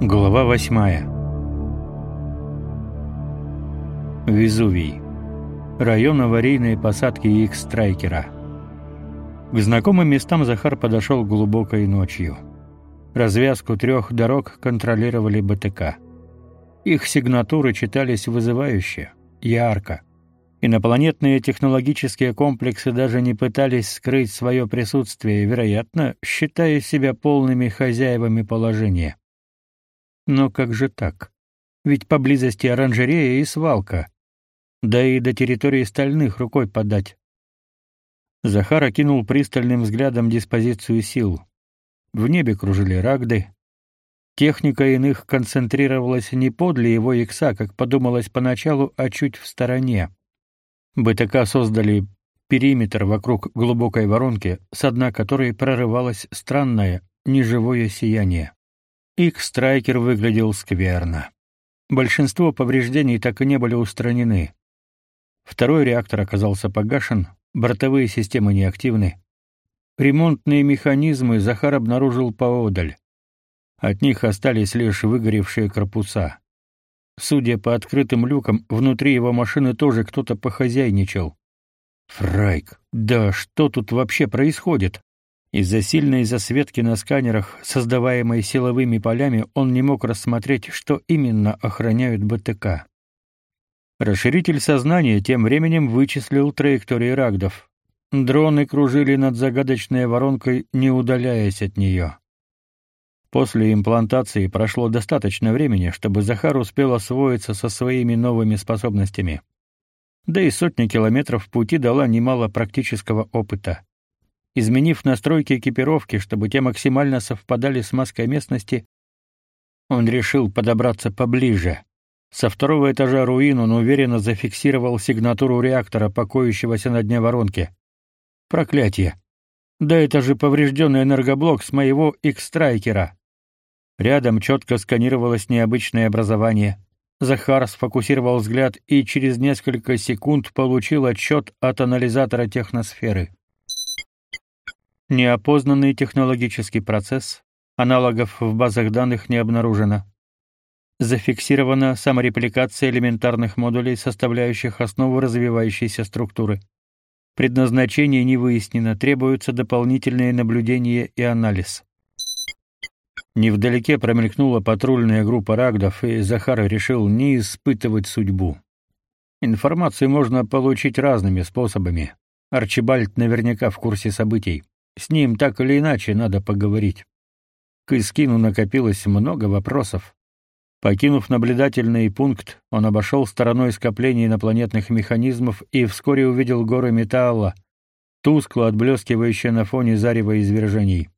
Глава восьмая. Везувий. Район аварийной посадки X-Страйкера. К знакомым местам Захар подошел глубокой ночью. Развязку трех дорог контролировали БТК. Их сигнатуры читались вызывающе, ярко. Инопланетные технологические комплексы даже не пытались скрыть свое присутствие, вероятно, считая себя полными хозяевами положения. Но как же так? Ведь поблизости оранжерея и свалка. Да и до территории стальных рукой подать. Захар окинул пристальным взглядом диспозицию сил. В небе кружили рагды. Техника иных концентрировалась не подле его икса, как подумалось поначалу, а чуть в стороне. БТК создали периметр вокруг глубокой воронки, с дна которой прорывалось странное, неживое сияние. Их страйкер выглядел скверно. Большинство повреждений так и не были устранены. Второй реактор оказался погашен, бортовые системы неактивны. Ремонтные механизмы Захар обнаружил поодаль. От них остались лишь выгоревшие корпуса. Судя по открытым люкам, внутри его машины тоже кто-то похозяйничал. Фрайк, да что тут вообще происходит? Из-за сильной засветки на сканерах, создаваемой силовыми полями, он не мог рассмотреть, что именно охраняют БТК. Расширитель сознания тем временем вычислил траектории рагдов. Дроны кружили над загадочной воронкой, не удаляясь от нее. После имплантации прошло достаточно времени, чтобы Захар успел освоиться со своими новыми способностями. Да и сотни километров пути дала немало практического опыта. Изменив настройки экипировки, чтобы те максимально совпадали с маской местности, он решил подобраться поближе. Со второго этажа руин он уверенно зафиксировал сигнатуру реактора, покоящегося на дне воронки. Проклятие! Да это же поврежденный энергоблок с моего X-Страйкера. Рядом четко сканировалось необычное образование. Захар сфокусировал взгляд и через несколько секунд получил отчет от анализатора техносферы. Неопознанный технологический процесс, аналогов в базах данных не обнаружено. Зафиксирована саморепликация элементарных модулей, составляющих основу развивающейся структуры. Предназначение не выяснено, требуются дополнительные наблюдения и анализ. Невдалеке промелькнула патрульная группа рагдов, и Захар решил не испытывать судьбу. Информацию можно получить разными способами. Арчибальд наверняка в курсе событий. С ним так или иначе надо поговорить. К Искину накопилось много вопросов. Покинув наблюдательный пункт, он обошел стороной скопления инопланетных механизмов и вскоре увидел горы металла, тускло отблескивающие на фоне зарева извержений.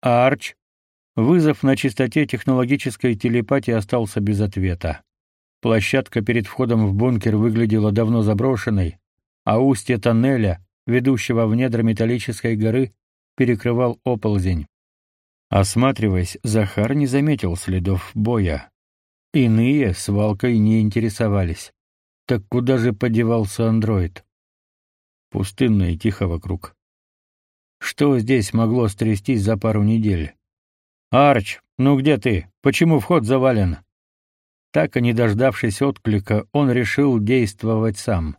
Арч Вызов на чистоте технологической телепатии остался без ответа. Площадка перед входом в бункер выглядела давно заброшенной, а устье тоннеля, ведущего в недра металлической горы, перекрывал оползень. Осматриваясь, Захар не заметил следов боя. Иные свалкой не интересовались. Так куда же подевался андроид? Пустынно и тихо вокруг. Что здесь могло стрястись за пару недель? Арч, ну где ты? Почему вход завален? Так и не дождавшись отклика, он решил действовать сам.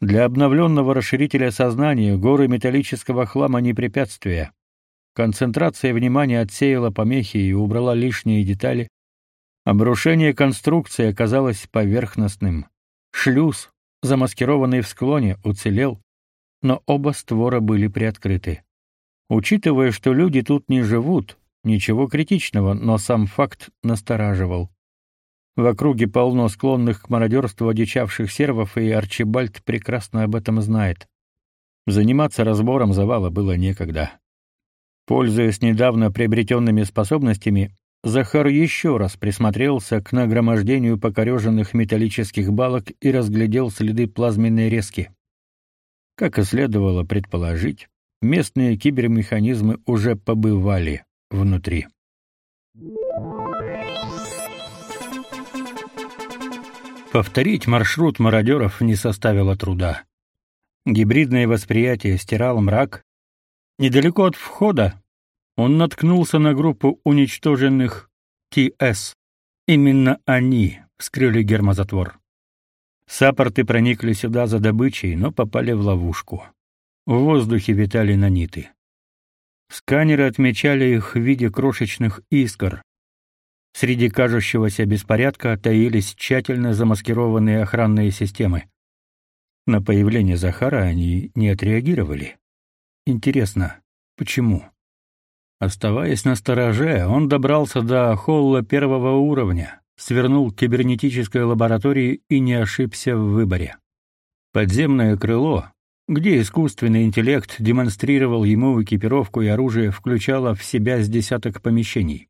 Для обновленного расширителя сознания горы металлического хлама не препятствие. Концентрация внимания отсеяла помехи и убрала лишние детали. Обрушение конструкции оказалось поверхностным. Шлюз, замаскированный в склоне, уцелел, но оба створа были приоткрыты. Учитывая, что люди тут не живут, Ничего критичного, но сам факт настораживал. В округе полно склонных к мародерству одичавших сервов, и Арчибальд прекрасно об этом знает. Заниматься разбором завала было некогда. Пользуясь недавно приобретенными способностями, Захар еще раз присмотрелся к нагромождению покореженных металлических балок и разглядел следы плазменной резки. Как и следовало предположить, местные кибермеханизмы уже побывали внутри. Повторить маршрут мародеров не составило труда. Гибридное восприятие стирал мрак. Недалеко от входа он наткнулся на группу уничтоженных ТС. Именно они вскрыли гермозатвор. Саппорты проникли сюда за добычей, но попали в ловушку. В воздухе витали наниты. Сканеры отмечали их в виде крошечных искр. Среди кажущегося беспорядка таились тщательно замаскированные охранные системы. На появление Захара они не отреагировали. Интересно, почему? Оставаясь на стороже, он добрался до холла первого уровня, свернул к кибернетической лаборатории и не ошибся в выборе. Подземное крыло, где искусственный интеллект демонстрировал ему экипировку и оружие, включало в себя с десяток помещений.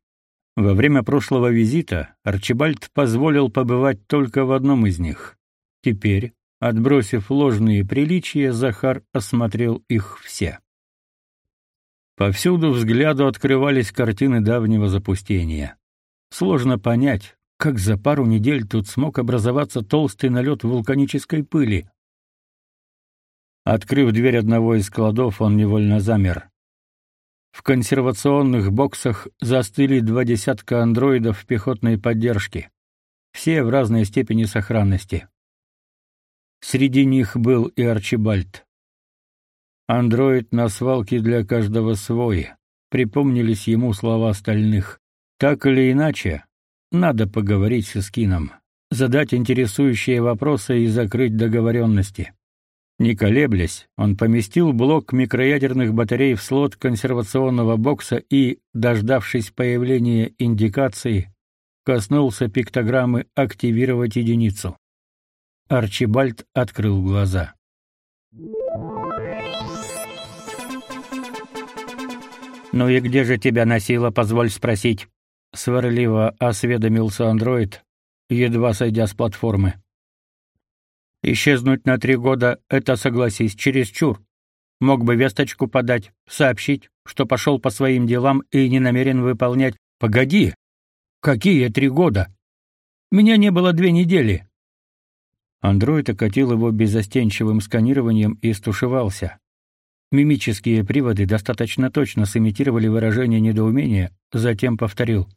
Во время прошлого визита Арчибальд позволил побывать только в одном из них. Теперь, отбросив ложные приличия, Захар осмотрел их все. Повсюду взгляду открывались картины давнего запустения. Сложно понять, как за пару недель тут смог образоваться толстый налет вулканической пыли. Открыв дверь одного из складов, он невольно замер. В консервационных боксах застыли два десятка андроидов пехотной поддержки, все в разной степени сохранности. Среди них был и Арчибальд. Андроид на свалке для каждого свой. Припомнились ему слова остальных. Так или иначе, надо поговорить с Скином, задать интересующие вопросы и закрыть договоренности. Не колеблясь, он поместил блок микроядерных батарей в слот консервационного бокса и, дождавшись появления индикации, коснулся пиктограммы «Активировать единицу». Арчибальд открыл глаза. «Ну и где же тебя носило, позволь спросить?» — сварливо осведомился андроид, едва сойдя с платформы. «Исчезнуть на три года — это, согласись, чересчур. Мог бы весточку подать, сообщить, что пошел по своим делам и не намерен выполнять. Погоди! Какие три года? Меня не было две недели!» Андроид окатил его безостенчивым сканированием и стушевался. Мимические приводы достаточно точно сымитировали выражение недоумения, затем повторил.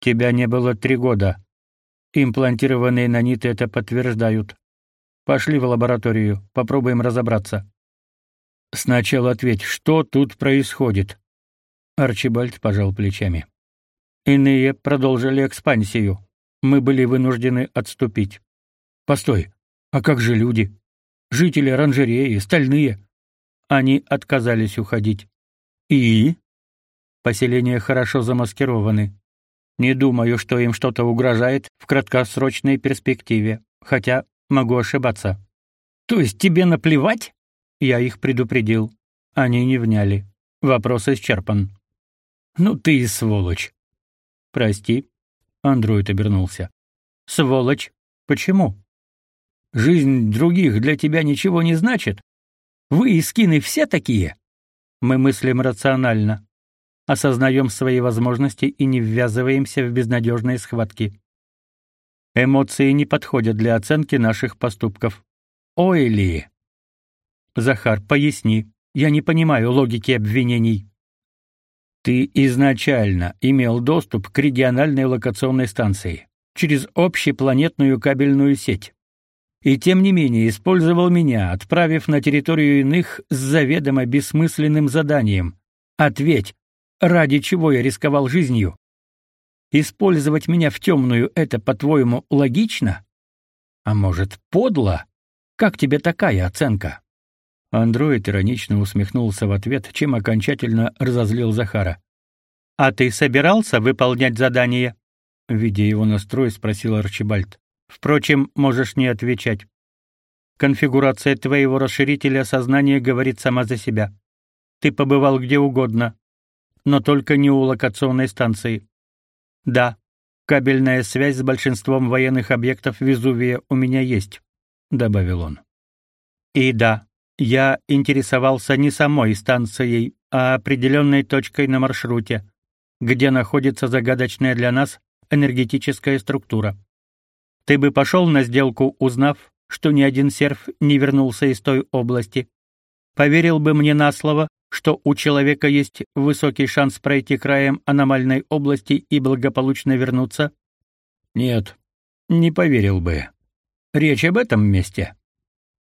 «Тебя не было три года. Имплантированные наниты это подтверждают. Пошли в лабораторию, попробуем разобраться». «Сначала ответь, что тут происходит?» Арчибальд пожал плечами. «Иные продолжили экспансию. Мы были вынуждены отступить». «Постой, а как же люди? Жители оранжереи, стальные?» Они отказались уходить. И поселения хорошо замаскированы. Не думаю, что им что-то угрожает в краткосрочной перспективе, хотя могу ошибаться. То есть тебе наплевать? Я их предупредил. Они не вняли. Вопрос исчерпан. Ну ты и сволочь. Прости. Андроид обернулся. Сволочь. Почему? Жизнь других для тебя ничего не значит? Вы и скины все такие? Мы мыслим рационально, осознаем свои возможности и не ввязываемся в безнадежные схватки. Эмоции не подходят для оценки наших поступков. Ой ли. Захар, поясни. Я не понимаю логики обвинений. Ты изначально имел доступ к региональной локационной станции через общепланетную кабельную сеть и тем не менее использовал меня, отправив на территорию иных с заведомо бессмысленным заданием. Ответь, ради чего я рисковал жизнью? Использовать меня в темную — это, по-твоему, логично? А может, подло? Как тебе такая оценка? Андроид иронично усмехнулся в ответ, чем окончательно разозлил Захара. А ты собирался выполнять задание? Видя его настрой, спросил Арчибальд. Впрочем, можешь не отвечать. Конфигурация твоего расширителя сознания говорит сама за себя. Ты побывал где угодно, но только не у локационной станции. Да, кабельная связь с большинством военных объектов Везувия у меня есть, добавил он. И да, я интересовался не самой станцией, а определенной точкой на маршруте, где находится загадочная для нас энергетическая структура. Ты бы пошел на сделку, узнав, что ни один серф не вернулся из той области. Поверил бы мне на слово, что у человека есть высокий шанс пройти краем аномальной области и благополучно вернуться? Нет, не поверил бы. Речь об этом месте.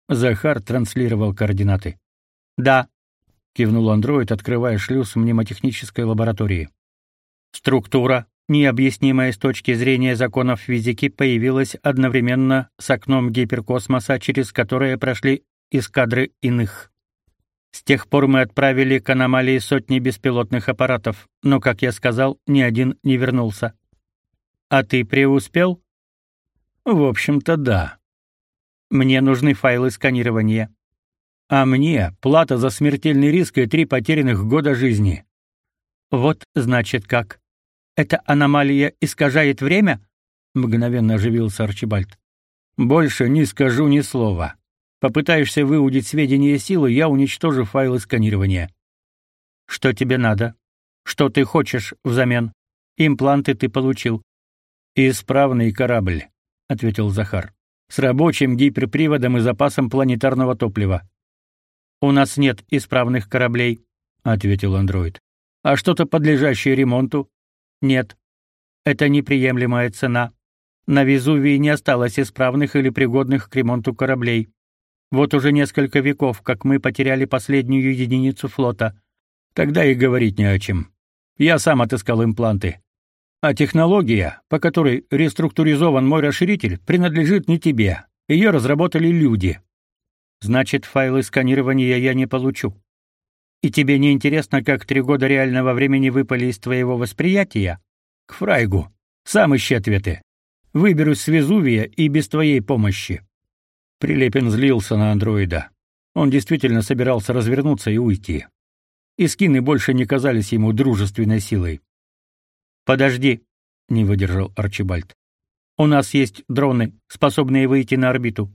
Захар транслировал координаты. Да, кивнул андроид, открывая шлюз мнемотехнической лаборатории. Структура, необъяснимая с точки зрения законов физики, появилась одновременно с окном гиперкосмоса, через которое прошли эскадры иных. С тех пор мы отправили к аномалии сотни беспилотных аппаратов, но, как я сказал, ни один не вернулся. А ты преуспел? В общем-то, да. Мне нужны файлы сканирования. А мне плата за смертельный риск и три потерянных года жизни. Вот, значит, как. Эта аномалия искажает время? Мгновенно оживился Арчибальд. Больше не скажу ни слова. Попытаешься выудить сведения силы, я уничтожу файлы сканирования. Что тебе надо? Что ты хочешь взамен? Импланты ты получил. Исправный корабль, ответил Захар. С рабочим гиперприводом и запасом планетарного топлива. У нас нет исправных кораблей, ответил андроид. А что-то подлежащее ремонту? Нет. Это неприемлемая цена. На Везувии не осталось исправных или пригодных к ремонту кораблей. Вот уже несколько веков, как мы потеряли последнюю единицу флота. Тогда и говорить не о чем. Я сам отыскал импланты. А технология, по которой реструктуризован мой расширитель, принадлежит не тебе. Ее разработали люди. Значит, файлы сканирования я не получу. И тебе не интересно, как три года реального времени выпали из твоего восприятия? К Фрайгу. Сам ищи ответы. Выберусь с Везувия и без твоей помощи. Прилепин злился на андроида. Он действительно собирался развернуться и уйти. И скины больше не казались ему дружественной силой. «Подожди», — не выдержал Арчибальд. «У нас есть дроны, способные выйти на орбиту.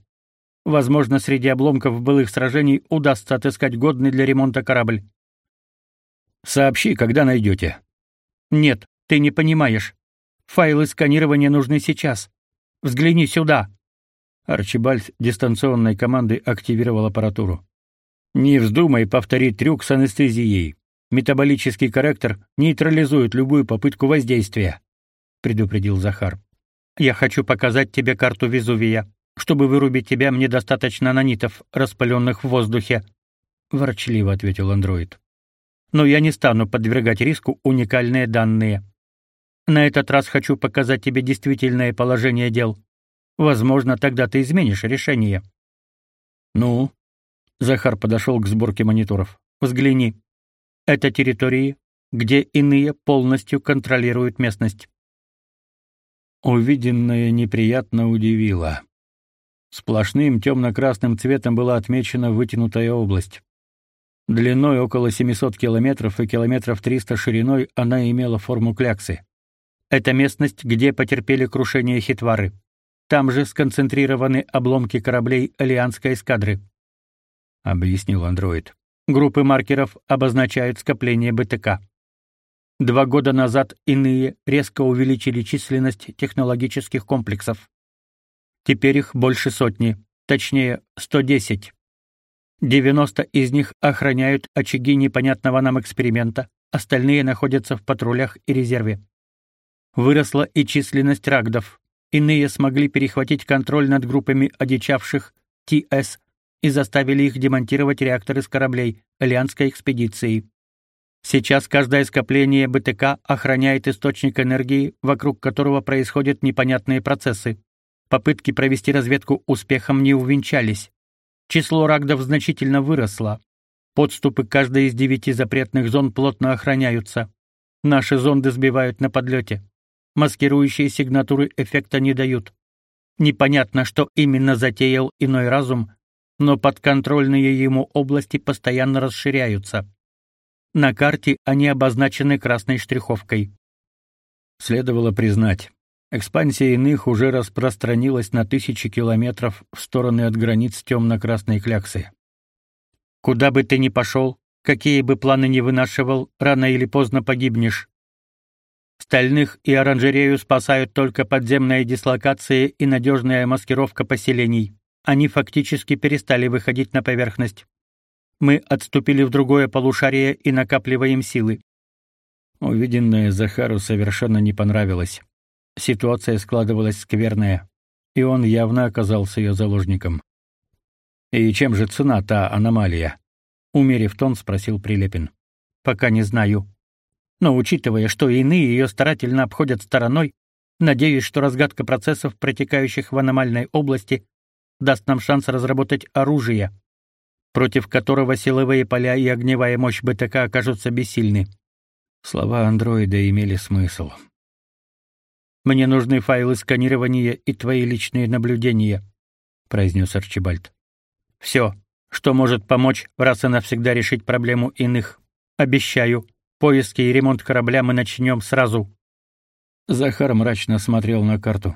Возможно, среди обломков былых сражений удастся отыскать годный для ремонта корабль». «Сообщи, когда найдете». «Нет, ты не понимаешь. Файлы сканирования нужны сейчас. Взгляни сюда». Арчибальд дистанционной командой активировал аппаратуру. Не вздумай повторить трюк с анестезией. Метаболический корректор нейтрализует любую попытку воздействия, предупредил Захар. Я хочу показать тебе карту Везувия. Чтобы вырубить тебя, мне достаточно нанитов, распыленных в воздухе, ворчливо ответил андроид. Но я не стану подвергать риску уникальные данные. На этот раз хочу показать тебе действительное положение дел. Возможно, тогда ты изменишь решение. Ну, Захар подошел к сборке мониторов. Взгляни. Это территории, где иные полностью контролируют местность. Увиденное неприятно удивило. Сплошным темно-красным цветом была отмечена вытянутая область. Длиной около 700 километров и километров 300 шириной она имела форму кляксы. Это местность, где потерпели крушение хитвары. Там же сконцентрированы обломки кораблей Алианской эскадры, объяснил андроид. Группы маркеров обозначают скопление БТК. Два года назад иные резко увеличили численность технологических комплексов. Теперь их больше сотни, точнее, 110. 90 из них охраняют очаги непонятного нам эксперимента, остальные находятся в патрулях и резерве. Выросла и численность рагдов, Иные смогли перехватить контроль над группами одичавших ТС и заставили их демонтировать реакторы с кораблей Альянской экспедиции. Сейчас каждое скопление БТК охраняет источник энергии, вокруг которого происходят непонятные процессы. Попытки провести разведку успехом не увенчались. Число рагдов значительно выросло. Подступы каждой из девяти запретных зон плотно охраняются. Наши зонды сбивают на подлете маскирующие сигнатуры эффекта не дают. Непонятно, что именно затеял иной разум, но подконтрольные ему области постоянно расширяются. На карте они обозначены красной штриховкой. Следовало признать, экспансия иных уже распространилась на тысячи километров в стороны от границ темно-красной кляксы. Куда бы ты ни пошел, какие бы планы ни вынашивал, рано или поздно погибнешь. Стальных и оранжерею спасают только подземная дислокация и надежная маскировка поселений. Они фактически перестали выходить на поверхность. Мы отступили в другое полушарие и накапливаем силы. Увиденное Захару совершенно не понравилось. Ситуация складывалась скверная, и он явно оказался ее заложником. И чем же цена та аномалия? умерив тон, спросил Прилепин. Пока не знаю. Но учитывая, что иные ее старательно обходят стороной, надеюсь, что разгадка процессов, протекающих в аномальной области, даст нам шанс разработать оружие, против которого силовые поля и огневая мощь БТК окажутся бессильны. Слова андроида имели смысл. Мне нужны файлы сканирования и твои личные наблюдения, произнес Арчибальд. Все, что может помочь раз и навсегда решить проблему иных. Обещаю, поиски и ремонт корабля мы начнем сразу. Захар мрачно смотрел на карту.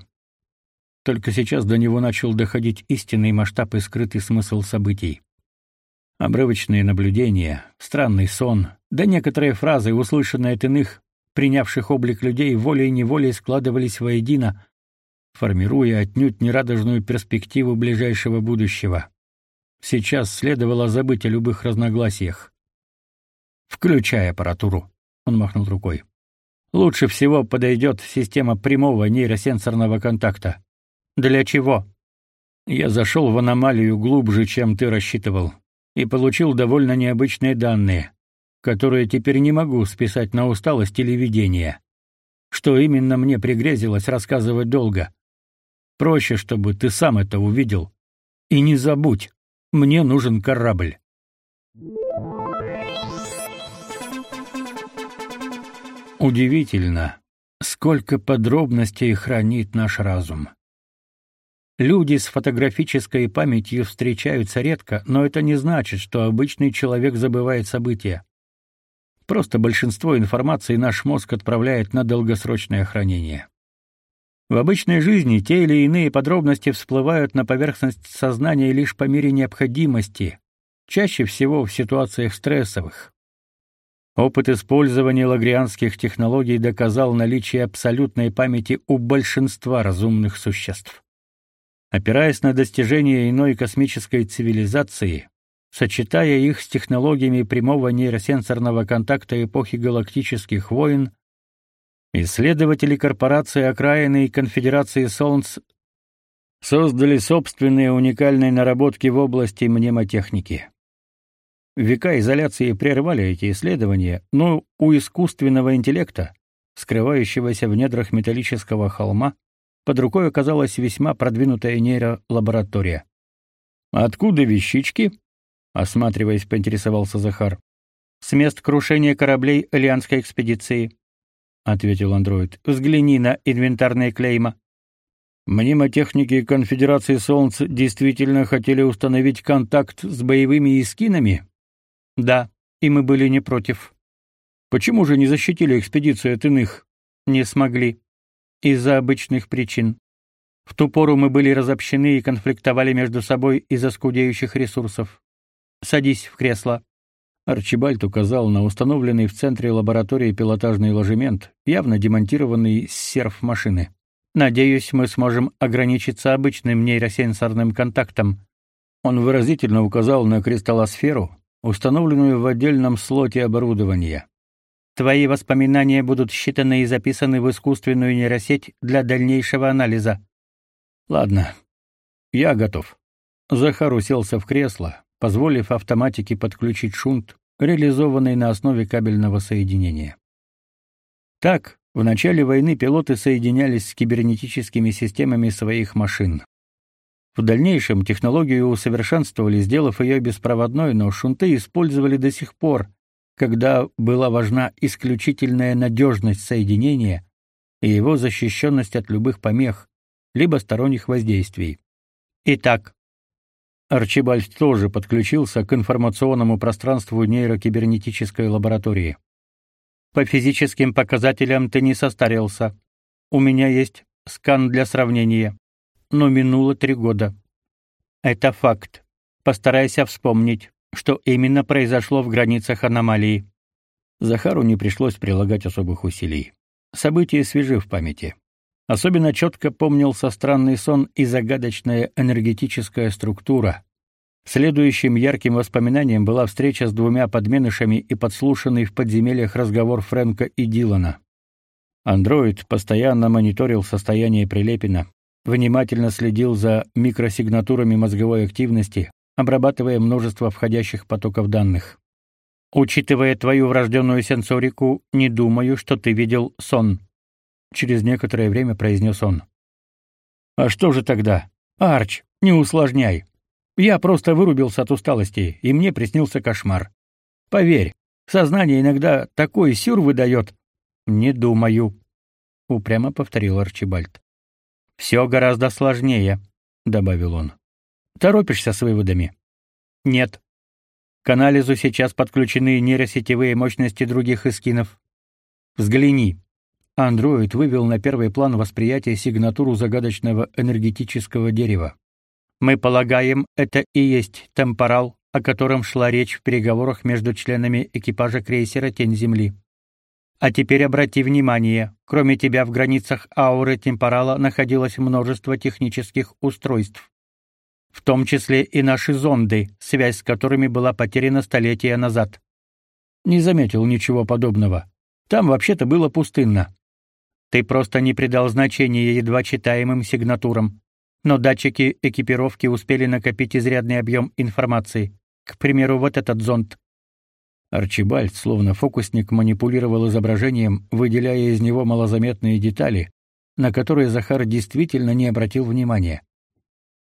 Только сейчас до него начал доходить истинный масштаб и скрытый смысл событий. Обрывочные наблюдения, странный сон, да некоторые фразы, услышанные от иных, принявших облик людей, волей-неволей складывались воедино, формируя отнюдь нерадужную перспективу ближайшего будущего. Сейчас следовало забыть о любых разногласиях. «Включай аппаратуру», — он махнул рукой. «Лучше всего подойдет система прямого нейросенсорного контакта». «Для чего?» «Я зашел в аномалию глубже, чем ты рассчитывал и получил довольно необычные данные, которые теперь не могу списать на усталость или видение. Что именно мне пригрезилось, рассказывать долго. Проще, чтобы ты сам это увидел. И не забудь, мне нужен корабль. Удивительно, сколько подробностей хранит наш разум. Люди с фотографической памятью встречаются редко, но это не значит, что обычный человек забывает события. Просто большинство информации наш мозг отправляет на долгосрочное хранение. В обычной жизни те или иные подробности всплывают на поверхность сознания лишь по мере необходимости, чаще всего в ситуациях стрессовых. Опыт использования лагрианских технологий доказал наличие абсолютной памяти у большинства разумных существ опираясь на достижения иной космической цивилизации, сочетая их с технологиями прямого нейросенсорного контакта эпохи галактических войн, исследователи корпорации окраины и конфедерации Солнц создали собственные уникальные наработки в области мнемотехники. Века изоляции прервали эти исследования, но у искусственного интеллекта, скрывающегося в недрах металлического холма, под рукой оказалась весьма продвинутая нейролаборатория. «Откуда вещички?» — осматриваясь, поинтересовался Захар. «С мест крушения кораблей Альянской экспедиции», — ответил андроид. «Взгляни на инвентарные клейма». Мнемотехники Конфедерации Солнца действительно хотели установить контакт с боевыми искинами? Да, и мы были не против. Почему же не защитили экспедицию от иных? Не смогли из-за обычных причин. В ту пору мы были разобщены и конфликтовали между собой из-за скудеющих ресурсов. Садись в кресло. Арчибальд указал на установленный в центре лаборатории пилотажный ложемент, явно демонтированный с серф-машины. Надеюсь, мы сможем ограничиться обычным нейросенсорным контактом. Он выразительно указал на кристаллосферу, установленную в отдельном слоте оборудования. Твои воспоминания будут считаны и записаны в искусственную нейросеть для дальнейшего анализа. Ладно. Я готов. Захар уселся в кресло, позволив автоматике подключить шунт, реализованный на основе кабельного соединения. Так, в начале войны пилоты соединялись с кибернетическими системами своих машин. В дальнейшем технологию усовершенствовали, сделав ее беспроводной, но шунты использовали до сих пор, когда была важна исключительная надежность соединения и его защищенность от любых помех, либо сторонних воздействий. Итак, Арчибальд тоже подключился к информационному пространству нейрокибернетической лаборатории. По физическим показателям ты не состарился. У меня есть скан для сравнения. Но минуло три года. Это факт. Постарайся вспомнить что именно произошло в границах аномалии. Захару не пришлось прилагать особых усилий. События свежи в памяти. Особенно четко помнился странный сон и загадочная энергетическая структура, Следующим ярким воспоминанием была встреча с двумя подменышами и подслушанный в подземельях разговор Фрэнка и Дилана. Андроид постоянно мониторил состояние Прилепина, внимательно следил за микросигнатурами мозговой активности, обрабатывая множество входящих потоков данных. Учитывая твою врожденную сенсорику, не думаю, что ты видел сон, через некоторое время произнес он. А что же тогда? Арч, не усложняй. Я просто вырубился от усталости, и мне приснился кошмар. Поверь, сознание иногда такой сюр выдает. Не думаю, упрямо повторил Арчибальд. «Все гораздо сложнее, добавил он. Торопишься с выводами? Нет. К анализу сейчас подключены нейросетевые мощности других эскинов. Взгляни. Андроид вывел на первый план восприятия сигнатуру загадочного энергетического дерева. Мы полагаем, это и есть темпорал, о котором шла речь в переговорах между членами экипажа крейсера Тень Земли. А теперь обрати внимание, кроме тебя в границах ауры темпорала находилось множество технических устройств, в том числе и наши зонды, связь с которыми была потеряна столетия назад. Не заметил ничего подобного. Там вообще-то было пустынно. Ты просто не придал значения едва читаемым сигнатурам. Но датчики экипировки успели накопить изрядный объем информации. К примеру, вот этот зонд. Арчибальд, словно фокусник, манипулировал изображением, выделяя из него малозаметные детали, на которые Захар действительно не обратил внимания.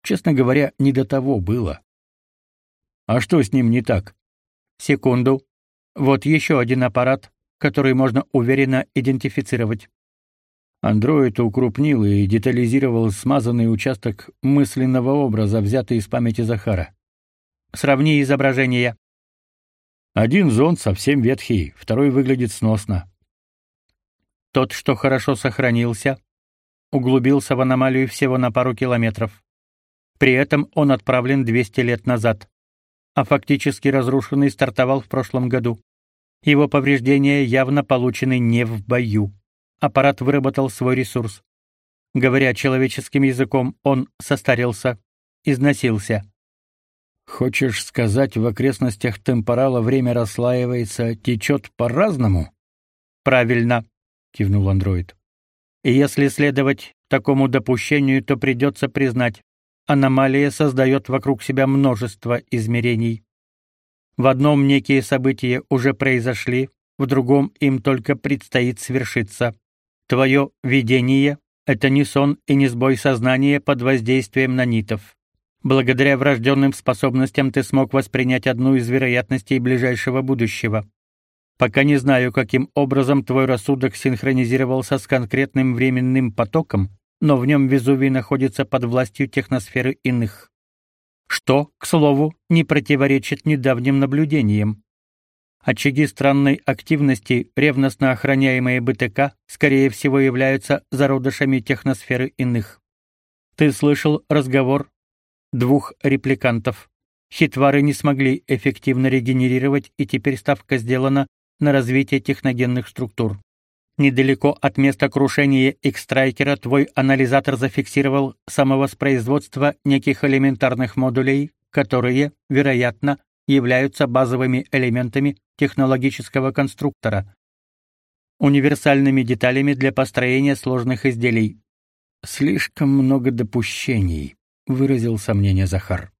Честно говоря, не до того было. А что с ним не так? Секунду. Вот еще один аппарат, который можно уверенно идентифицировать. Андроид укрупнил и детализировал смазанный участок мысленного образа, взятый из памяти Захара. Сравни изображения. Один зонд совсем ветхий, второй выглядит сносно. Тот, что хорошо сохранился, углубился в аномалию всего на пару километров. При этом он отправлен 200 лет назад, а фактически разрушенный стартовал в прошлом году. Его повреждения явно получены не в бою аппарат выработал свой ресурс. Говоря человеческим языком, он состарился, износился. Хочешь сказать, в окрестностях темпорала время расслаивается, течет по-разному? Правильно, кивнул андроид. И если следовать такому допущению, то придется признать, аномалия создает вокруг себя множество измерений. В одном некие события уже произошли, в другом им только предстоит свершиться. Твое видение — это не сон и не сбой сознания под воздействием нанитов. Благодаря врожденным способностям ты смог воспринять одну из вероятностей ближайшего будущего. Пока не знаю, каким образом твой рассудок синхронизировался с конкретным временным потоком, но в нем Везувий находится под властью техносферы иных. Что, к слову, не противоречит недавним наблюдениям. Очаги странной активности, ревностно охраняемые БТК, скорее всего являются зародышами техносферы иных. Ты слышал разговор двух репликантов. Хитвары не смогли эффективно регенерировать, и теперь ставка сделана на развитие техногенных структур. Недалеко от места крушения X-Strikera твой анализатор зафиксировал самовоспроизводство неких элементарных модулей, которые, вероятно, являются базовыми элементами технологического конструктора, универсальными деталями для построения сложных изделий. Слишком много допущений, выразил сомнение Захар.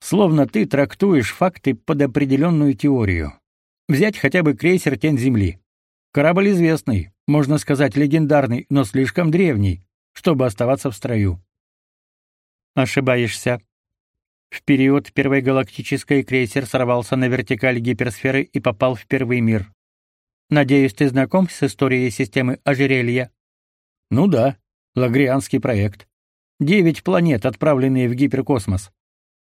Словно ты трактуешь факты под определенную теорию. Взять хотя бы крейсер Тень Земли. Корабль известный, можно сказать, легендарный, но слишком древний, чтобы оставаться в строю. Ошибаешься, в период Первой галактической крейсер сорвался на вертикаль гиперсферы и попал в Первый мир. Надеюсь, ты знаком с историей системы ожерелья? Ну да, Лагрианский проект. Девять планет, отправленные в гиперкосмос.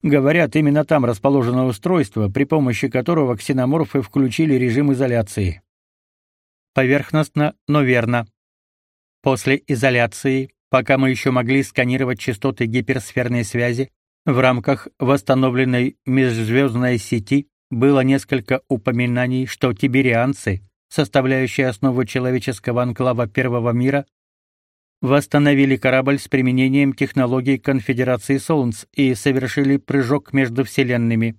Говорят, именно там расположено устройство, при помощи которого ксеноморфы включили режим изоляции. Поверхностно, но верно. После изоляции, пока мы еще могли сканировать частоты гиперсферной связи, в рамках восстановленной межзвездной сети было несколько упоминаний, что тиберианцы, составляющие основу человеческого анклава Первого мира, Восстановили корабль с применением технологий Конфедерации Солнц и совершили прыжок между вселенными.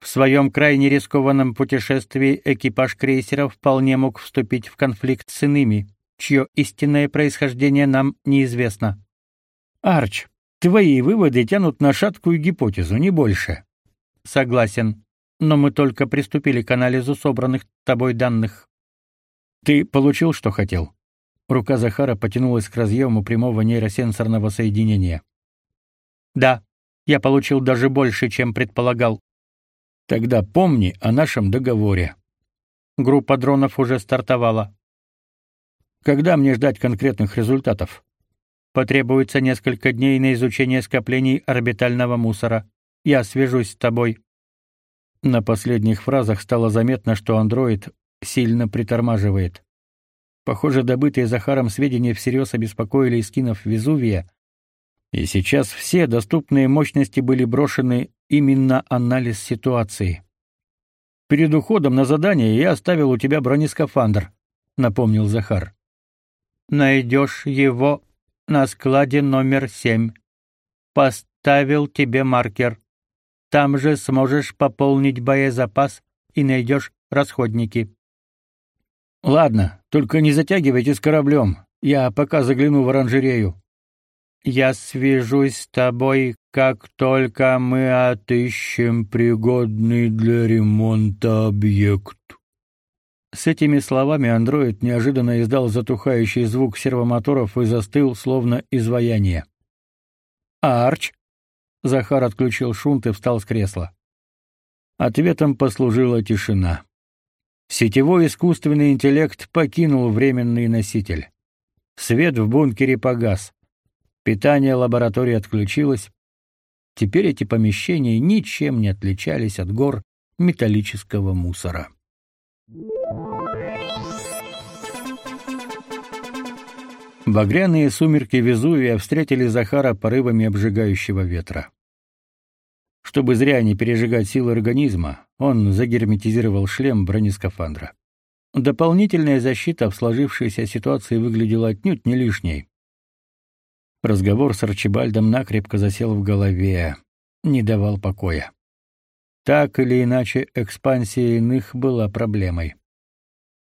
В своем крайне рискованном путешествии экипаж крейсера вполне мог вступить в конфликт с иными, чье истинное происхождение нам неизвестно. Арч, твои выводы тянут на шаткую гипотезу, не больше. Согласен, но мы только приступили к анализу собранных тобой данных. Ты получил, что хотел? Рука Захара потянулась к разъему прямого нейросенсорного соединения. Да, я получил даже больше, чем предполагал. Тогда помни о нашем договоре. Группа дронов уже стартовала. Когда мне ждать конкретных результатов? Потребуется несколько дней на изучение скоплений орбитального мусора. Я свяжусь с тобой. На последних фразах стало заметно, что андроид сильно притормаживает. Похоже, добытые Захаром сведения всерьез обеспокоили скинов Везувия, и сейчас все доступные мощности были брошены именно анализ ситуации. Перед уходом на задание я оставил у тебя бронескафандр, напомнил Захар. Найдешь его на складе номер семь. Поставил тебе маркер. Там же сможешь пополнить боезапас и найдешь расходники. Ладно, только не затягивайте с кораблем. Я пока загляну в оранжерею. Я свяжусь с тобой, как только мы отыщем пригодный для ремонта объект. С этими словами андроид неожиданно издал затухающий звук сервомоторов и застыл, словно изваяние. «Арч!» Захар отключил шунт и встал с кресла. Ответом послужила тишина. Сетевой искусственный интеллект покинул временный носитель. Свет в бункере погас. Питание лаборатории отключилось. Теперь эти помещения ничем не отличались от гор металлического мусора. Багряные сумерки Везувия встретили Захара порывами обжигающего ветра. Чтобы зря не пережигать силы организма, он загерметизировал шлем бронескафандра. Дополнительная защита в сложившейся ситуации выглядела отнюдь не лишней. Разговор с Арчибальдом накрепко засел в голове, не давал покоя. Так или иначе, экспансия иных была проблемой.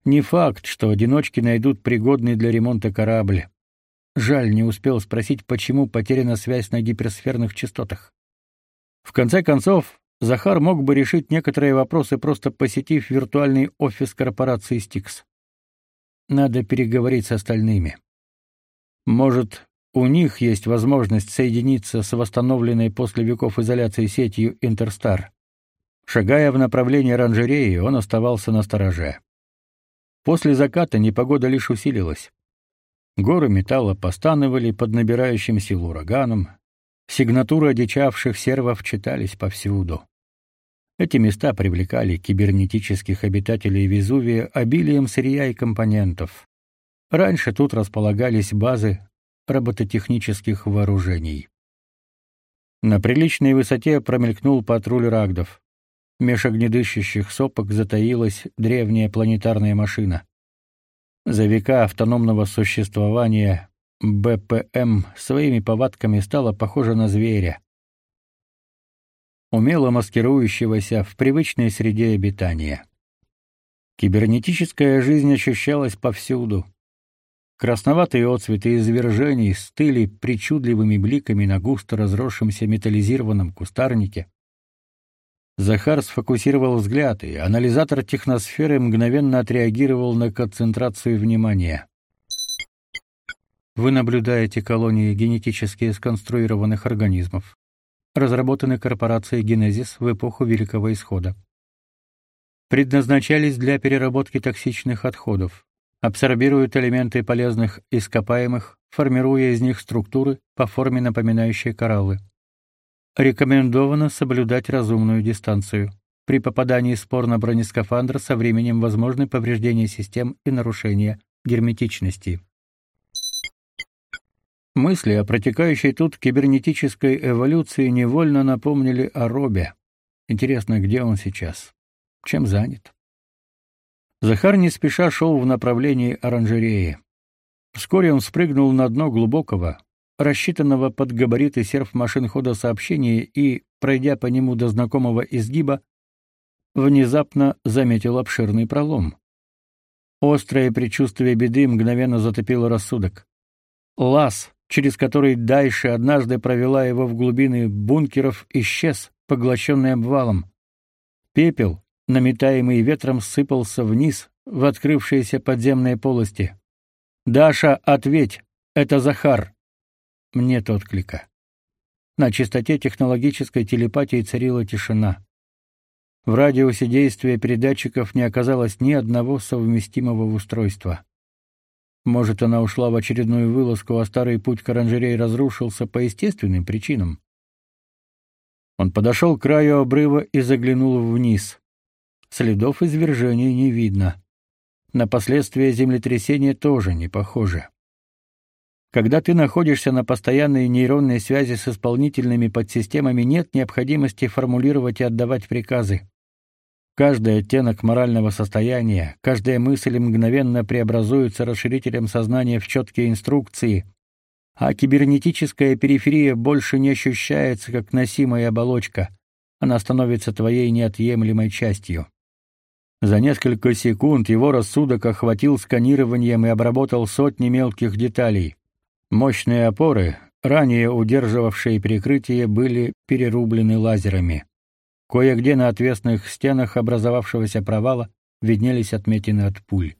Не факт, что одиночки найдут пригодный для ремонта корабль. Жаль, не успел спросить, почему потеряна связь на гиперсферных частотах. В конце концов, Захар мог бы решить некоторые вопросы, просто посетив виртуальный офис корпорации Стикс. Надо переговорить с остальными. Может, у них есть возможность соединиться с восстановленной после веков изоляции сетью Интерстар. Шагая в направлении оранжереи, он оставался на стороже. После заката непогода лишь усилилась. Горы металла постанывали под набирающим силу ураганом. Сигнатуры одичавших сервов читались повсюду. Эти места привлекали кибернетических обитателей Везувия обилием сырья и компонентов. Раньше тут располагались базы робототехнических вооружений. На приличной высоте промелькнул патруль рагдов. Меж огнедышащих сопок затаилась древняя планетарная машина. За века автономного существования БПМ своими повадками стала похожа на зверя, умело маскирующегося в привычной среде обитания. Кибернетическая жизнь ощущалась повсюду. Красноватые отцветы извержений стыли причудливыми бликами на густо разросшемся металлизированном кустарнике. Захар сфокусировал взгляд, и анализатор техносферы мгновенно отреагировал на концентрацию внимания. Вы наблюдаете колонии генетически сконструированных организмов, разработанные корпорацией Генезис в эпоху Великого Исхода. Предназначались для переработки токсичных отходов, абсорбируют элементы полезных ископаемых, формируя из них структуры по форме напоминающие кораллы. Рекомендовано соблюдать разумную дистанцию. При попадании спор на бронескафандр со временем возможны повреждения систем и нарушения герметичности. Мысли о протекающей тут кибернетической эволюции невольно напомнили о Робе. Интересно, где он сейчас? Чем занят? Захар не спеша шел в направлении оранжереи. Вскоре он спрыгнул на дно глубокого, рассчитанного под габариты серф машин хода сообщения и, пройдя по нему до знакомого изгиба, внезапно заметил обширный пролом. Острое предчувствие беды мгновенно затопило рассудок. Лаз, через который дальше однажды провела его в глубины бункеров, исчез, поглощенный обвалом. Пепел, наметаемый ветром, сыпался вниз в открывшиеся подземные полости. «Даша, ответь! Это Захар!» Нет отклика. На чистоте технологической телепатии царила тишина. В радиусе действия передатчиков не оказалось ни одного совместимого устройства. Может, она ушла в очередную вылазку, а старый путь к оранжерее разрушился по естественным причинам. Он подошел к краю обрыва и заглянул вниз. Следов извержения не видно. На последствия землетрясения тоже не похоже. Когда ты находишься на постоянной нейронной связи с исполнительными подсистемами, нет необходимости формулировать и отдавать приказы. Каждый оттенок морального состояния, каждая мысль мгновенно преобразуется расширителем сознания в четкие инструкции, а кибернетическая периферия больше не ощущается как носимая оболочка, она становится твоей неотъемлемой частью. За несколько секунд его рассудок охватил сканированием и обработал сотни мелких деталей. Мощные опоры, ранее удерживавшие перекрытие, были перерублены лазерами. Кое-где на отвесных стенах образовавшегося провала виднелись отметины от пуль.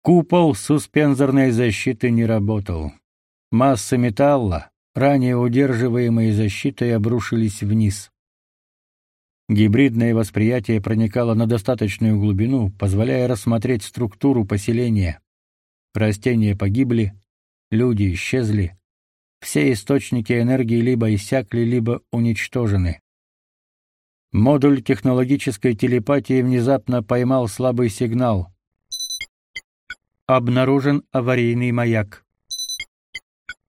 Купол суспензорной защиты не работал. Массы металла, ранее удерживаемые защитой, обрушились вниз. Гибридное восприятие проникало на достаточную глубину, позволяя рассмотреть структуру поселения. Растения погибли, люди исчезли. Все источники энергии либо иссякли, либо уничтожены. Модуль технологической телепатии внезапно поймал слабый сигнал. Обнаружен аварийный маяк.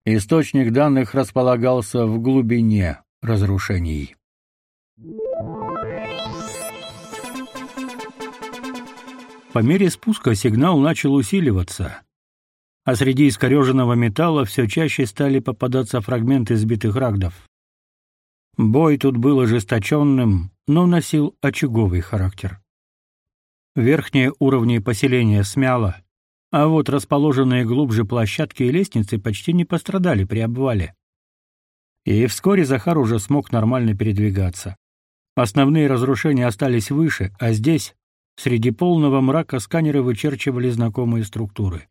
Источник данных располагался в глубине разрушений. По мере спуска сигнал начал усиливаться, а среди искореженного металла все чаще стали попадаться фрагменты сбитых рагдов. Бой тут был ожесточенным, но носил очаговый характер. Верхние уровни поселения смяло, а вот расположенные глубже площадки и лестницы почти не пострадали при обвале. И вскоре Захар уже смог нормально передвигаться. Основные разрушения остались выше, а здесь, среди полного мрака, сканеры вычерчивали знакомые структуры.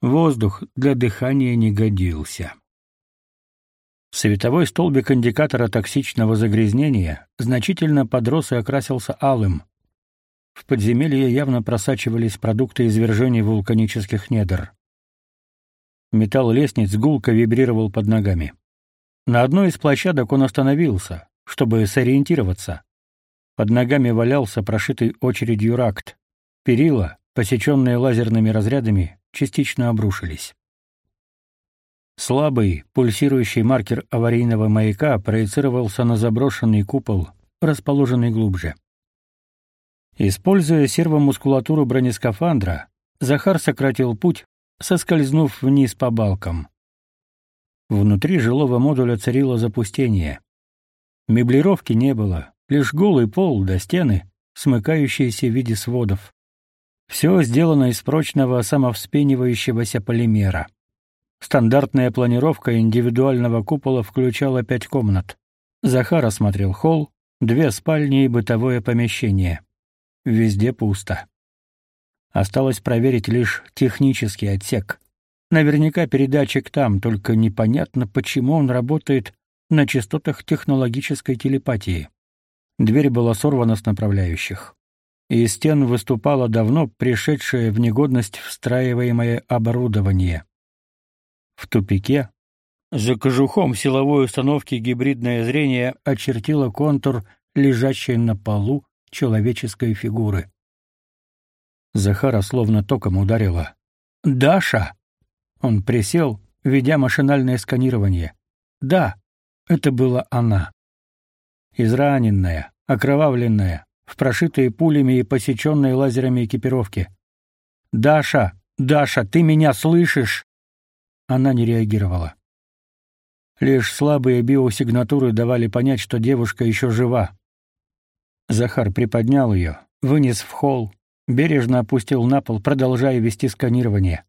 Воздух для дыхания не годился. Световой столбик индикатора токсичного загрязнения значительно подрос и окрасился алым. В подземелье явно просачивались продукты извержений вулканических недр. Металл лестниц гулко вибрировал под ногами. На одной из площадок он остановился, чтобы сориентироваться. Под ногами валялся прошитый очередью ракт. Перила, посеченные лазерными разрядами, частично обрушились. Слабый, пульсирующий маркер аварийного маяка проецировался на заброшенный купол, расположенный глубже. Используя сервомускулатуру бронескафандра, Захар сократил путь, соскользнув вниз по балкам. Внутри жилого модуля царило запустение. Меблировки не было, лишь голый пол до стены, смыкающиеся в виде сводов. Все сделано из прочного самовспенивающегося полимера. Стандартная планировка индивидуального купола включала пять комнат. Захар осмотрел холл, две спальни и бытовое помещение. Везде пусто. Осталось проверить лишь технический отсек. Наверняка передатчик там, только непонятно, почему он работает на частотах технологической телепатии. Дверь была сорвана с направляющих. Из стен выступало давно пришедшее в негодность встраиваемое оборудование. В тупике, за кожухом силовой установки гибридное зрение очертило контур лежащей на полу человеческой фигуры. Захара словно током ударило. «Даша!» Он присел, ведя машинальное сканирование. «Да, это была она. Израненная, окровавленная, в прошитой пулями и посеченной лазерами экипировке. «Даша! Даша, ты меня слышишь? Она не реагировала. Лишь слабые биосигнатуры давали понять, что девушка еще жива. Захар приподнял ее, вынес в холл, бережно опустил на пол, продолжая вести сканирование.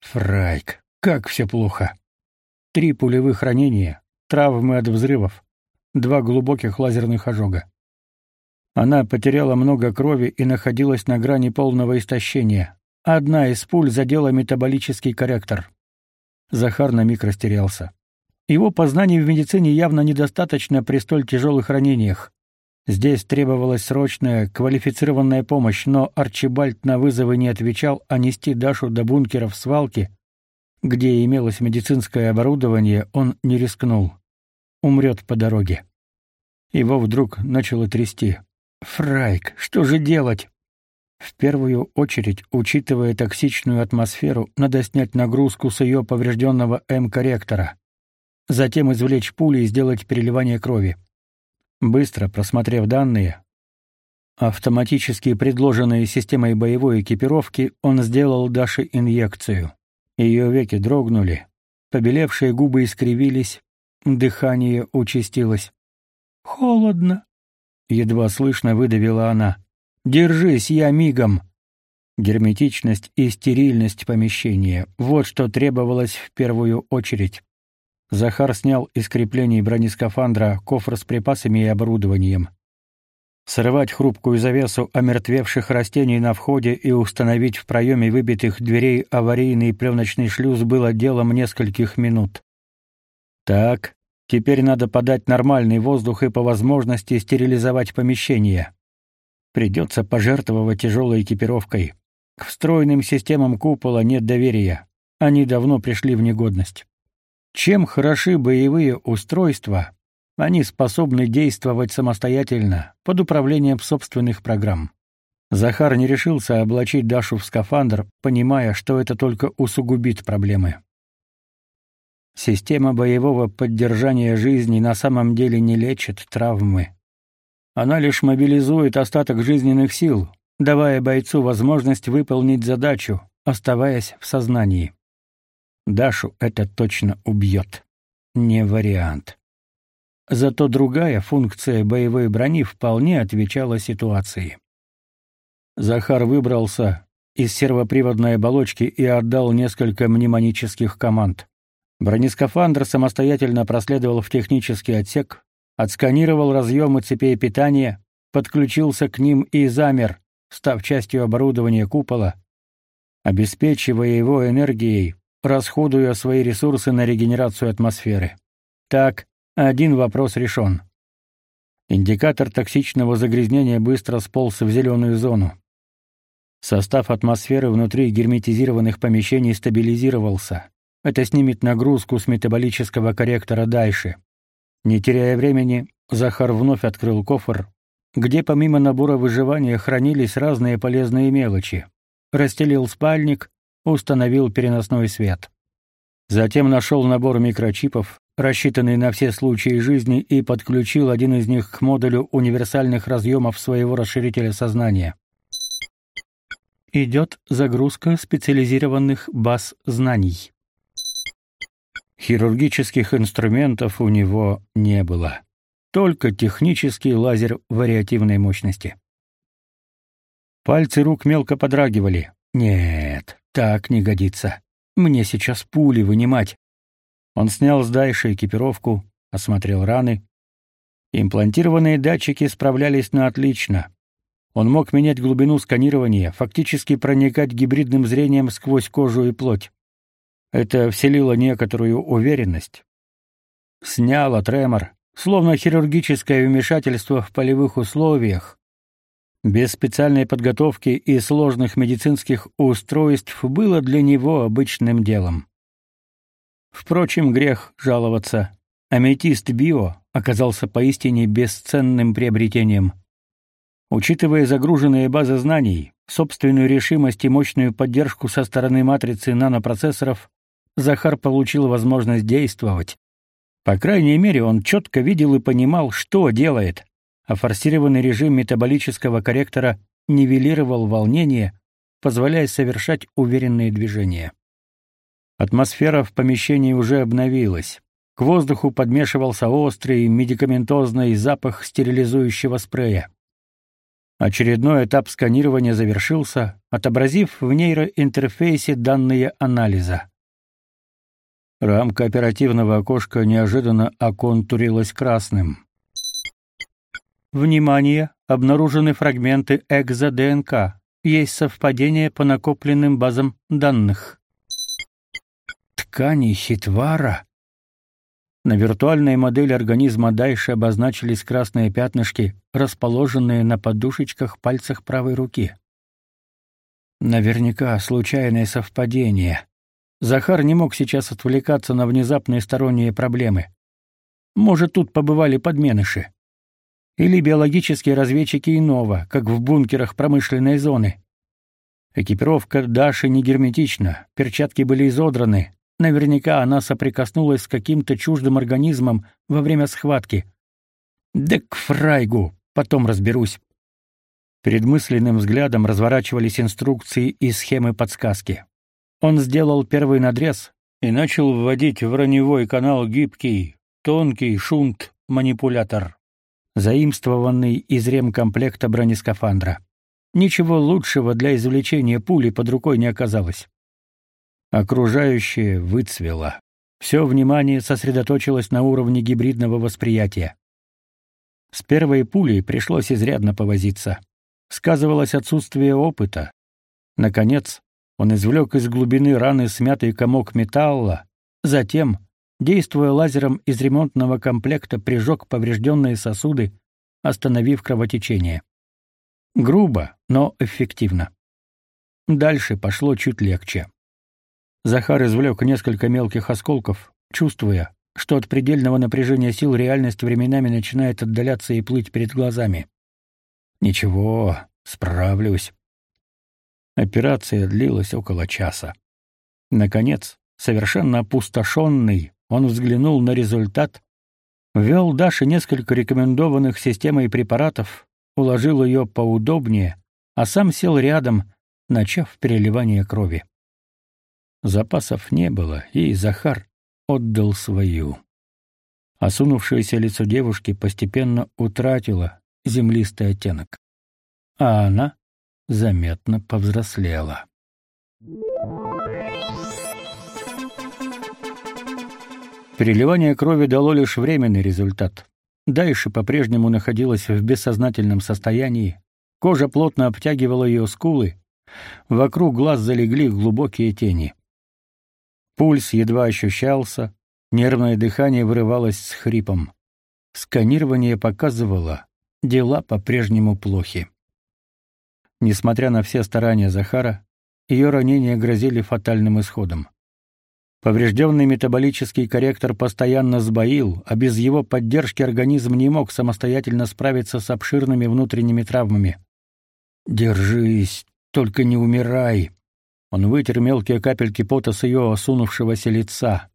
Фрайк, как все плохо. Три пулевых ранения, травмы от взрывов, два глубоких лазерных ожога. Она потеряла много крови и находилась на грани полного истощения. Одна из пуль задела метаболический корректор. Захар на миг растерялся. Его познаний в медицине явно недостаточно при столь тяжелых ранениях. Здесь требовалась срочная, квалифицированная помощь, но Арчибальд на вызовы не отвечал, а нести Дашу до бункера в свалке, где имелось медицинское оборудование, он не рискнул. Умрет по дороге. Его вдруг начало трясти. Фрайк, что же делать? В первую очередь, учитывая токсичную атмосферу, надо снять нагрузку с ее поврежденного М-корректора. Затем извлечь пули и сделать переливание крови. Быстро просмотрев данные, автоматически предложенные системой боевой экипировки, он сделал Даше инъекцию. Ее веки дрогнули, побелевшие губы искривились, дыхание участилось. «Холодно», — едва слышно выдавила она. «Держись, я мигом». Герметичность и стерильность помещения — вот что требовалось в первую очередь. Захар снял из креплений бронескафандра кофр с припасами и оборудованием. Срывать хрупкую завесу омертвевших растений на входе и установить в проеме выбитых дверей аварийный пленочный шлюз было делом нескольких минут. Так, теперь надо подать нормальный воздух и по возможности стерилизовать помещение. Придется пожертвовать тяжелой экипировкой. К встроенным системам купола нет доверия. Они давно пришли в негодность. Чем хороши боевые устройства, они способны действовать самостоятельно, под управлением собственных программ. Захар не решился облачить Дашу в скафандр, понимая, что это только усугубит проблемы. Система боевого поддержания жизни на самом деле не лечит травмы. Она лишь мобилизует остаток жизненных сил, давая бойцу возможность выполнить задачу, оставаясь в сознании. Дашу это точно убьет. Не вариант. Зато другая функция боевой брони вполне отвечала ситуации. Захар выбрался из сервоприводной оболочки и отдал несколько мнемонических команд. Бронескафандр самостоятельно проследовал в технический отсек, отсканировал разъемы цепей питания, подключился к ним и замер, став частью оборудования купола, обеспечивая его энергией, расходуя свои ресурсы на регенерацию атмосферы. Так, один вопрос решен. Индикатор токсичного загрязнения быстро сполз в зеленую зону. Состав атмосферы внутри герметизированных помещений стабилизировался. Это снимет нагрузку с метаболического корректора дальше. Не теряя времени, Захар вновь открыл кофр, где помимо набора выживания хранились разные полезные мелочи. Расстелил спальник, установил переносной свет. Затем нашел набор микрочипов, рассчитанный на все случаи жизни, и подключил один из них к модулю универсальных разъемов своего расширителя сознания. Идет загрузка специализированных баз знаний. Хирургических инструментов у него не было. Только технический лазер вариативной мощности. Пальцы рук мелко подрагивали. Нет, так не годится. Мне сейчас пули вынимать. Он снял с Дайши экипировку, осмотрел раны. Имплантированные датчики справлялись на отлично. Он мог менять глубину сканирования, фактически проникать гибридным зрением сквозь кожу и плоть. Это вселило некоторую уверенность. Сняло тремор, словно хирургическое вмешательство в полевых условиях, без специальной подготовки и сложных медицинских устройств было для него обычным делом. Впрочем, грех жаловаться. Аметист Био оказался поистине бесценным приобретением. Учитывая загруженные базы знаний, собственную решимость и мощную поддержку со стороны матрицы нанопроцессоров, Захар получил возможность действовать. По крайней мере, он четко видел и понимал, что делает а форсированный режим метаболического корректора нивелировал волнение, позволяя совершать уверенные движения. Атмосфера в помещении уже обновилась. К воздуху подмешивался острый медикаментозный запах стерилизующего спрея. Очередной этап сканирования завершился, отобразив в нейроинтерфейсе данные анализа. Рамка оперативного окошка неожиданно оконтурилась красным. Внимание! Обнаружены фрагменты экзо-ДНК. Есть совпадение по накопленным базам данных. Ткани хитвара. На виртуальной модели организма дальше обозначились красные пятнышки, расположенные на подушечках пальцах правой руки. Наверняка случайное совпадение. Захар не мог сейчас отвлекаться на внезапные сторонние проблемы. Может, тут побывали подменыши. Или биологические разведчики иного, как в бункерах промышленной зоны. Экипировка Даши не герметична, перчатки были изодраны. Наверняка она соприкоснулась с каким-то чуждым организмом во время схватки. Да к фрайгу, потом разберусь. Перед мысленным взглядом разворачивались инструкции и схемы подсказки. Он сделал первый надрез и начал вводить в раневой канал гибкий, тонкий шунт-манипулятор заимствованный из ремкомплекта бронескафандра. Ничего лучшего для извлечения пули под рукой не оказалось. Окружающее выцвело. Все внимание сосредоточилось на уровне гибридного восприятия. С первой пулей пришлось изрядно повозиться. Сказывалось отсутствие опыта. Наконец, он извлек из глубины раны смятый комок металла, затем действуя лазером из ремонтного комплекта, прижег поврежденные сосуды, остановив кровотечение. Грубо, но эффективно. Дальше пошло чуть легче. Захар извлек несколько мелких осколков, чувствуя, что от предельного напряжения сил реальность временами начинает отдаляться и плыть перед глазами. Ничего, справлюсь. Операция длилась около часа. Наконец, совершенно опустошенный, он взглянул на результат, ввел Даше несколько рекомендованных системой препаратов, уложил ее поудобнее, а сам сел рядом, начав переливание крови. Запасов не было, и Захар отдал свою. Осунувшееся лицо девушки постепенно утратило землистый оттенок, а она заметно повзрослела. Переливание крови дало лишь временный результат. Дальше по-прежнему находилась в бессознательном состоянии. Кожа плотно обтягивала ее скулы. Вокруг глаз залегли глубокие тени. Пульс едва ощущался, нервное дыхание вырывалось с хрипом. Сканирование показывало, дела по-прежнему плохи. Несмотря на все старания Захара, ее ранения грозили фатальным исходом. Поврежденный метаболический корректор постоянно сбоил, а без его поддержки организм не мог самостоятельно справиться с обширными внутренними травмами. «Держись, только не умирай!» Он вытер мелкие капельки пота с ее осунувшегося лица.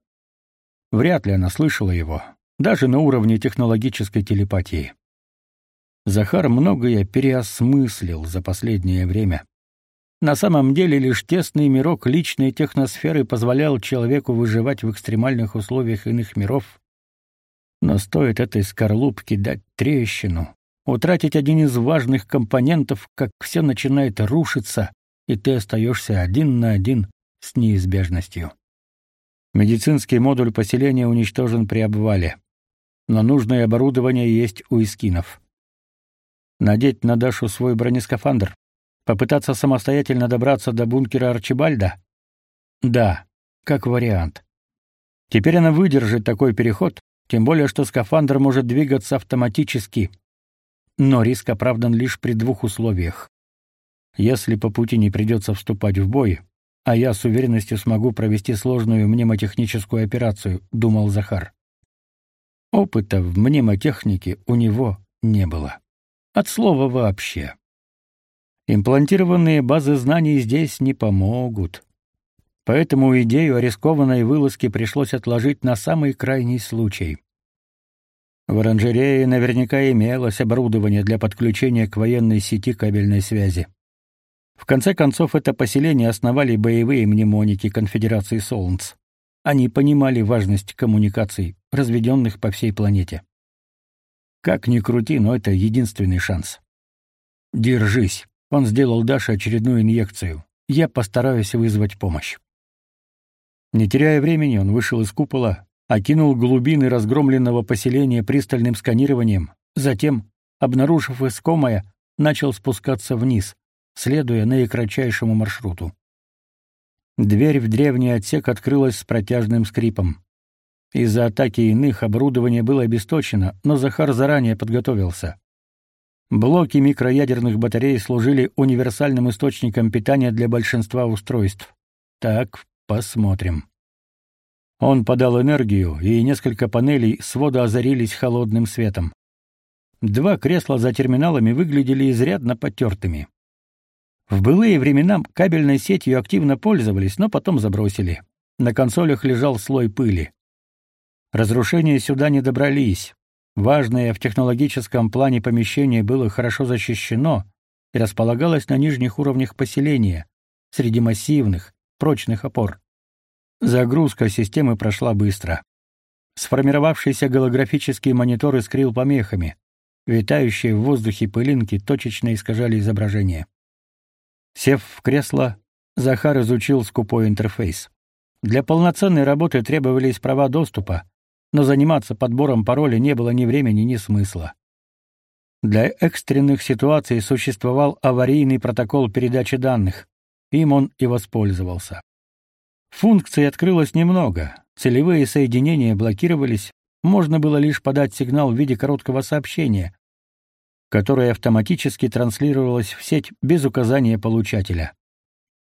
Вряд ли она слышала его, даже на уровне технологической телепатии. Захар многое переосмыслил за последнее время. На самом деле лишь тесный мирок личной техносферы позволял человеку выживать в экстремальных условиях иных миров. Но стоит этой скорлупке дать трещину, утратить один из важных компонентов, как все начинает рушиться, и ты остаешься один на один с неизбежностью. Медицинский модуль поселения уничтожен при обвале, но нужное оборудование есть у искинов. Надеть на Дашу свой бронескафандр, Попытаться самостоятельно добраться до бункера Арчибальда? Да, как вариант. Теперь она выдержит такой переход, тем более что скафандр может двигаться автоматически. Но риск оправдан лишь при двух условиях. Если по пути не придется вступать в бой, а я с уверенностью смогу провести сложную мнемотехническую операцию, думал Захар. Опыта в мнемотехнике у него не было. От слова вообще. Имплантированные базы знаний здесь не помогут. Поэтому идею о рискованной вылазке пришлось отложить на самый крайний случай. В оранжерее наверняка имелось оборудование для подключения к военной сети кабельной связи. В конце концов, это поселение основали боевые мнемоники Конфедерации Солнц. Они понимали важность коммуникаций, разведенных по всей планете. Как ни крути, но это единственный шанс. Держись. Он сделал Даше очередную инъекцию. Я постараюсь вызвать помощь. Не теряя времени, он вышел из купола, окинул глубины разгромленного поселения пристальным сканированием, затем, обнаружив искомое, начал спускаться вниз, следуя наикратчайшему маршруту. Дверь в древний отсек открылась с протяжным скрипом. Из-за атаки иных оборудование было обесточено, но Захар заранее подготовился. Блоки микроядерных батарей служили универсальным источником питания для большинства устройств. Так, посмотрим. Он подал энергию, и несколько панелей свода озарились холодным светом. Два кресла за терминалами выглядели изрядно потертыми. В былые времена кабельной сетью активно пользовались, но потом забросили. На консолях лежал слой пыли. Разрушения сюда не добрались. Важное в технологическом плане помещение было хорошо защищено и располагалось на нижних уровнях поселения, среди массивных, прочных опор. Загрузка системы прошла быстро. Сформировавшийся голографический монитор искрил помехами. Витающие в воздухе пылинки точечно искажали изображение. Сев в кресло, Захар изучил скупой интерфейс. Для полноценной работы требовались права доступа, но заниматься подбором пароля не было ни времени, ни смысла. Для экстренных ситуаций существовал аварийный протокол передачи данных. Им он и воспользовался. Функций открылось немного. Целевые соединения блокировались, можно было лишь подать сигнал в виде короткого сообщения, которое автоматически транслировалось в сеть без указания получателя.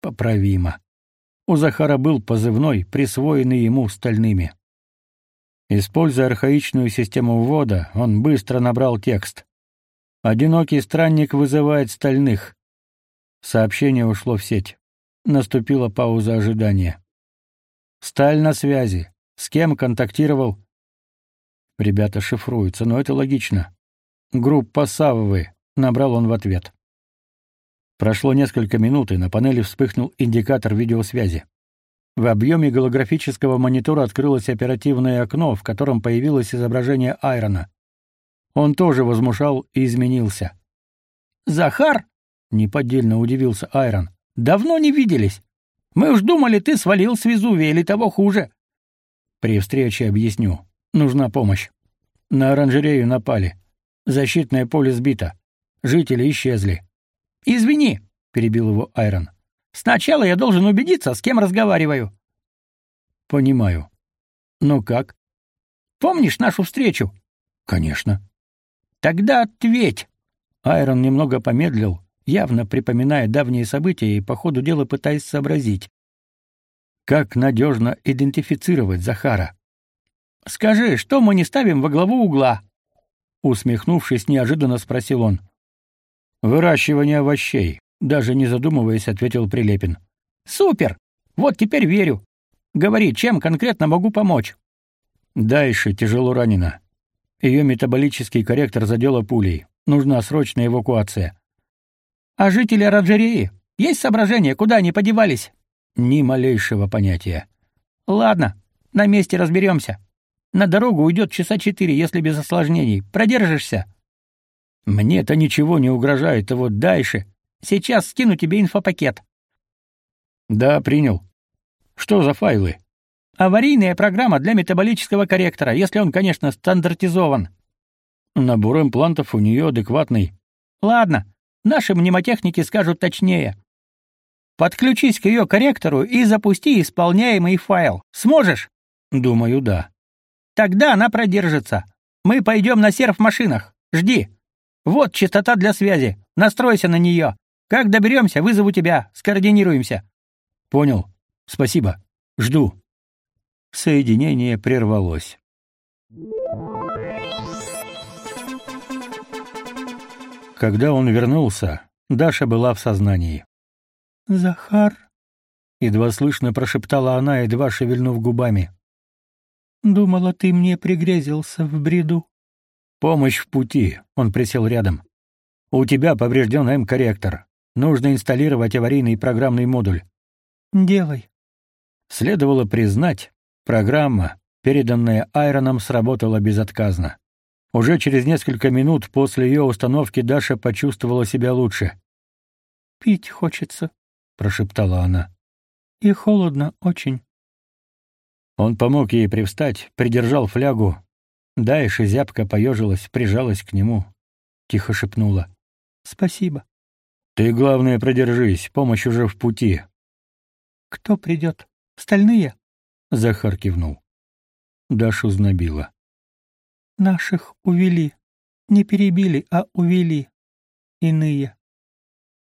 Поправимо. У Захара был позывной, присвоенный ему стальными. Используя архаичную систему ввода, он быстро набрал текст. «Одинокий странник вызывает стальных». Сообщение ушло в сеть. Наступила пауза ожидания. «Сталь на связи. С кем контактировал?» Ребята шифруются, но это логично. Группа Саввы, набрал он в ответ. Прошло несколько минут, и на панели вспыхнул индикатор видеосвязи. В объеме голографического монитора открылось оперативное окно, в котором появилось изображение Айрона. Он тоже возмушал и изменился. «Захар?» — неподдельно удивился Айрон. «Давно не виделись. Мы уж думали, ты свалил с Везувия или того хуже». «При встрече объясню. Нужна помощь. На оранжерею напали. Защитное поле сбито. Жители исчезли. Извини, перебил его Айрон. Сначала я должен убедиться, с кем разговариваю. Понимаю. Ну как? Помнишь нашу встречу? Конечно. Тогда ответь. Айрон немного помедлил, явно припоминая давние события и по ходу дела пытаясь сообразить, как надежно идентифицировать Захара. Скажи, что мы не ставим во главу угла? Усмехнувшись, неожиданно спросил он. «Выращивание овощей», — даже не задумываясь, ответил Прилепин. «Супер! Вот теперь верю. Говори, чем конкретно могу помочь?» Дальше тяжело ранена. Ее метаболический корректор задела пулей. Нужна срочная эвакуация. А жители оранжереи? Есть соображения, куда они подевались? Ни малейшего понятия. Ладно, на месте разберемся. На дорогу уйдет часа четыре, если без осложнений. Продержишься? Мне-то ничего не угрожает, а вот дальше. Сейчас скину тебе инфопакет. Да, принял. Что за файлы? Аварийная программа для метаболического корректора, если он, конечно, стандартизован. Набор имплантов у нее адекватный. Ладно, наши мнемотехники скажут точнее. Подключись к ее корректору и запусти исполняемый файл. Сможешь? Думаю, да. Тогда она продержится. Мы пойдем на серф-машинах. Жди. Вот частота для связи. Настройся на нее. Как доберемся, вызову тебя. Скоординируемся. Понял. Спасибо. Жду. Соединение прервалось. Когда он вернулся, Даша была в сознании. «Захар?» — едва слышно прошептала она, едва шевельнув губами. Думала, ты мне пригрезился в бреду. Помощь в пути. Он присел рядом. У тебя поврежден М-корректор. Нужно инсталлировать аварийный программный модуль. Делай. Следовало признать, программа, переданная Айроном, сработала безотказно. Уже через несколько минут после ее установки Даша почувствовала себя лучше. «Пить хочется», — прошептала она. «И холодно очень». Он помог ей привстать, придержал флягу. Дайша зябко поежилась, прижалась к нему. Тихо шепнула. «Спасибо». «Ты, главное, продержись, помощь уже в пути». «Кто придет? Остальные?» Захар кивнул. Дашу знобила. Наших увели. Не перебили, а увели. Иные.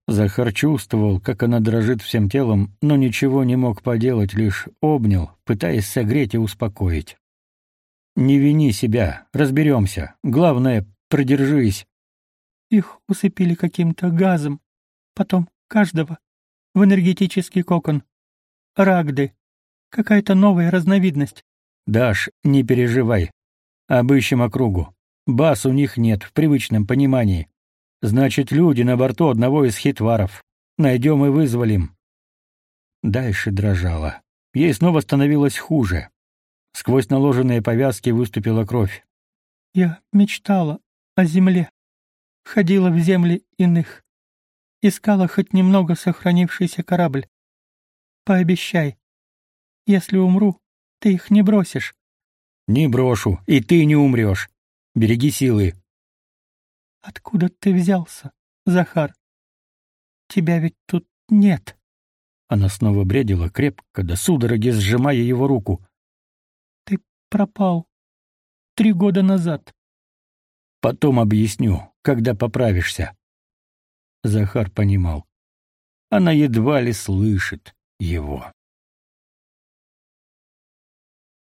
Захар чувствовал, как она дрожит всем телом, но ничего не мог поделать, лишь обнял, пытаясь согреть и успокоить. «Не вини себя, разберемся. Главное, продержись». Их усыпили каким-то газом. Потом каждого в энергетический кокон. Рагды. Какая-то новая разновидность. Даш, не переживай. Обыщем округу. Баз у них нет в привычном понимании. Значит, люди на борту одного из хитваров. Найдем и вызволим. Дальше дрожала. Ей снова становилось хуже. Сквозь наложенные повязки выступила кровь. Я мечтала о земле. Ходила в земли иных. Искала хоть немного сохранившийся корабль. Пообещай, если умру, ты их не бросишь. Не брошу, и ты не умрешь. Береги силы. Откуда ты взялся, Захар? Тебя ведь тут нет. Она снова бредила крепко, до судороги сжимая его руку. Ты пропал три года назад. Потом объясню, когда поправишься. Захар понимал. Она едва ли слышит его.